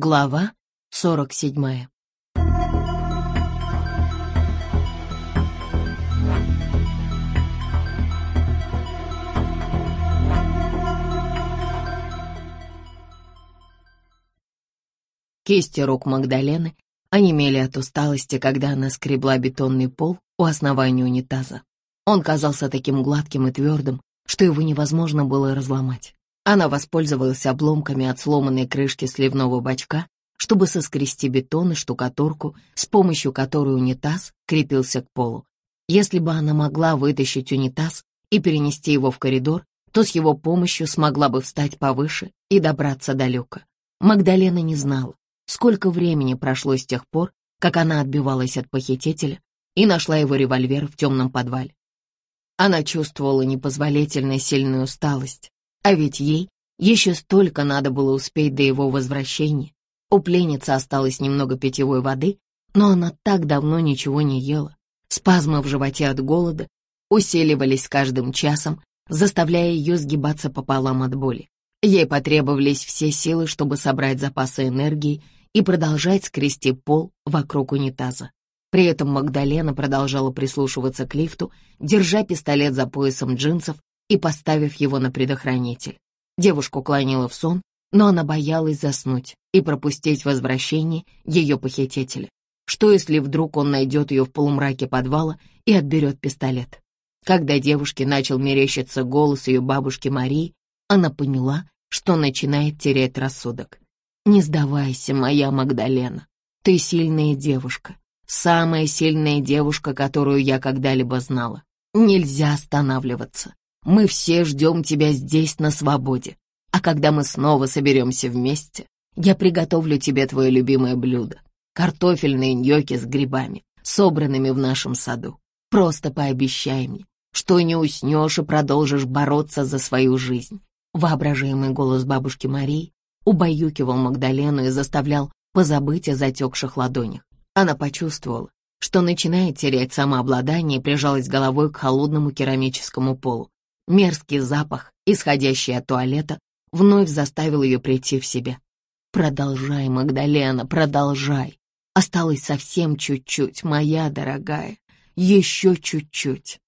Глава сорок седьмая. Кисти рук Магдалены онемели от усталости, когда она скребла бетонный пол у основания унитаза. Он казался таким гладким и твердым, что его невозможно было разломать. Она воспользовалась обломками от сломанной крышки сливного бачка, чтобы соскрести бетон и штукатурку, с помощью которой унитаз крепился к полу. Если бы она могла вытащить унитаз и перенести его в коридор, то с его помощью смогла бы встать повыше и добраться далеко. Магдалена не знала, сколько времени прошло с тех пор, как она отбивалась от похитителя и нашла его револьвер в темном подвале. Она чувствовала непозволительно сильную усталость, а ведь ей еще столько надо было успеть до его возвращения. У пленницы осталось немного питьевой воды, но она так давно ничего не ела. Спазмы в животе от голода усиливались с каждым часом, заставляя ее сгибаться пополам от боли. Ей потребовались все силы, чтобы собрать запасы энергии и продолжать скрести пол вокруг унитаза. При этом Магдалена продолжала прислушиваться к лифту, держа пистолет за поясом джинсов и поставив его на предохранитель. Девушку клонила в сон, но она боялась заснуть и пропустить возвращение ее похитителя. Что если вдруг он найдет ее в полумраке подвала и отберет пистолет? Когда девушке начал мерещиться голос ее бабушки Марии, она поняла, что начинает терять рассудок. «Не сдавайся, моя Магдалена. Ты сильная девушка, самая сильная девушка, которую я когда-либо знала. Нельзя останавливаться. Мы все ждем тебя здесь на свободе. А когда мы снова соберемся вместе, я приготовлю тебе твое любимое блюдо — картофельные ньоки с грибами, собранными в нашем саду. Просто пообещай мне, что не уснешь и продолжишь бороться за свою жизнь. Воображаемый голос бабушки Марии убаюкивал Магдалену и заставлял позабыть о затекших ладонях. Она почувствовала, что начинает терять самообладание и прижалась головой к холодному керамическому полу. Мерзкий запах, исходящий от туалета, вновь заставил ее прийти в себя. «Продолжай, Магдалена, продолжай. Осталось совсем чуть-чуть, моя дорогая, еще чуть-чуть».